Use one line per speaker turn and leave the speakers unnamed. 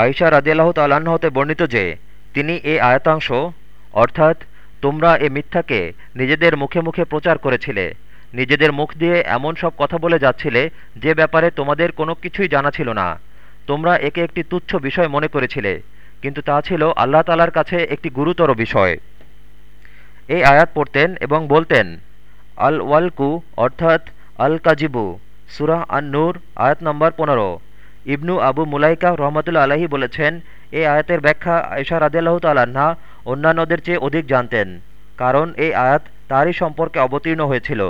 আয়সা রাজিয়াল্লাহ তাল্লাহ্ন হতে বর্ণিত যে, তিনি এ আয়াতাংশ, অর্থাৎ তোমরা এ মিথ্যাকে নিজেদের মুখে মুখে প্রচার করেছিলে, নিজেদের মুখ দিয়ে এমন সব কথা বলে যাচ্ছিলে যে ব্যাপারে তোমাদের কোনো কিছুই জানা ছিল না। তোমরা একে একটি তুচ্ছ বিষয় মনে করেছিলে, কিন্তু তা ছিল আল্লাহ তালার কাছে একটি গুরুতর বিষয়। এই আয়াত পড়তেন এবং বলতেন আল ওয়ালকু অর্থাৎ আল কাজিবু সুরাহ আন নূর আয়াত নম্বর পনেরো। ইবনু আবু মুলাইকা রহমতুল্লা আলাহি বলেছেন এই আয়াতের ব্যাখ্যা আয়সা রাজিয়াল্লাহ তাল্লাহা অন্যান্যদের চেয়ে অধিক জানতেন, কারণ এই আয়াত তারই সম্পর্কে অবতীর্ণ হয়েছিল।